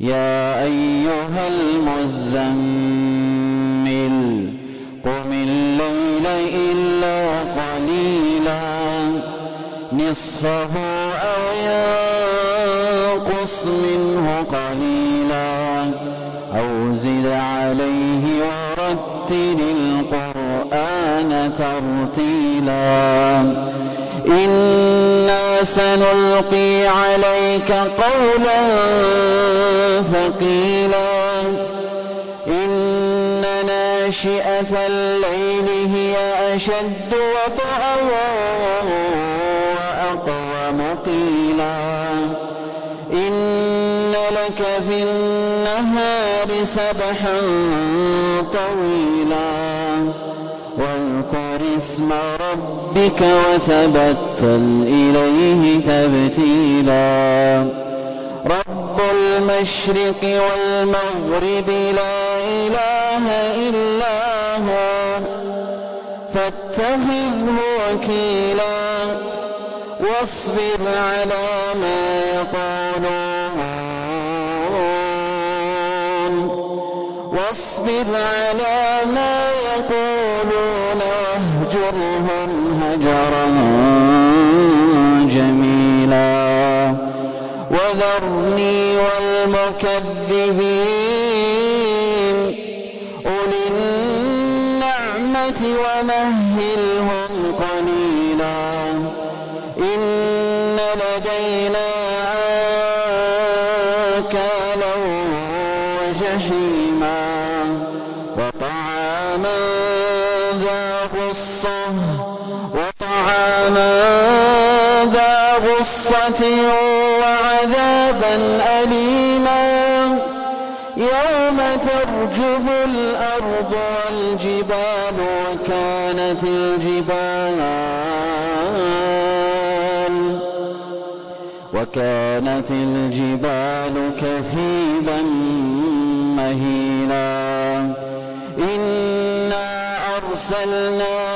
يا أيها المزمل قم الليل إلا قليلا نصفه أو ينقص منه قليلا. أو زد عليه ورتل القرآن ترتيلا. إنا سنلقي عليك قولا ثقيلا إن ناشئة الليل هي أشد وطئا وأقوم قيلا إن لك في النهار سبحا طويلا اسم ربك وتبتل إليه تبتيلا. رب المشرق والمغرب لا إله إلا هو فاتخذه وكيلا. واصبر على ما يقولون. واصبر على ما يقولون. واهجرهم هجرا جميلا. وذرني والمكذبين. أولي النعمة ومهلهم قليلا. إن لدينا آكالا وجحيما. وطعاما غصة وطعاما ذا غصة وعذابا أليما. يوم ترجف الأرض والجبال وكانت الجبال وكانت الجبال كثيبا مهيلا. إنا أرسلنا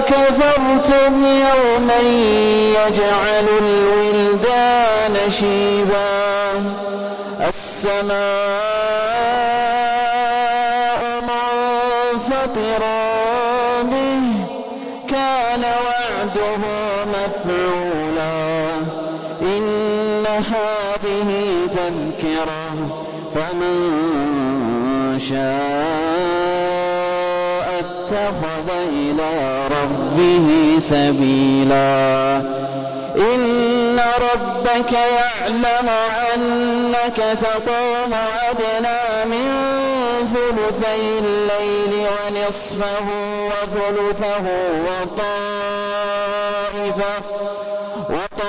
كفرتم يوما يجعل الولدان شيبا. السماء منفطر به كان وعده مفعولا. إن هذه تذكرة فمن شاء اتخذ إلى ربه سبيلا. إن ربك يعلم أنك تقوم أدنى من ثلثي الليل ونصفه وثلثه وطائفة وطائفة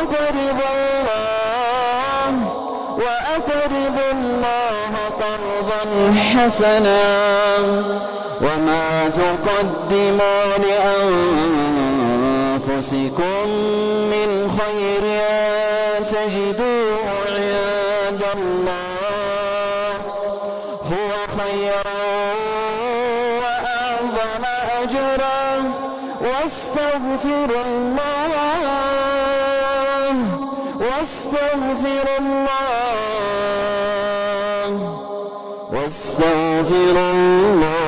وأقرضوا الله وأقرضوا الله قرضا حسنا. وما تقدموا أنفسكم من خير تجدوه عند الله. هو خيرا وأعظم أجرا. واستغفر الله واستغفر الله. واستغفر الله.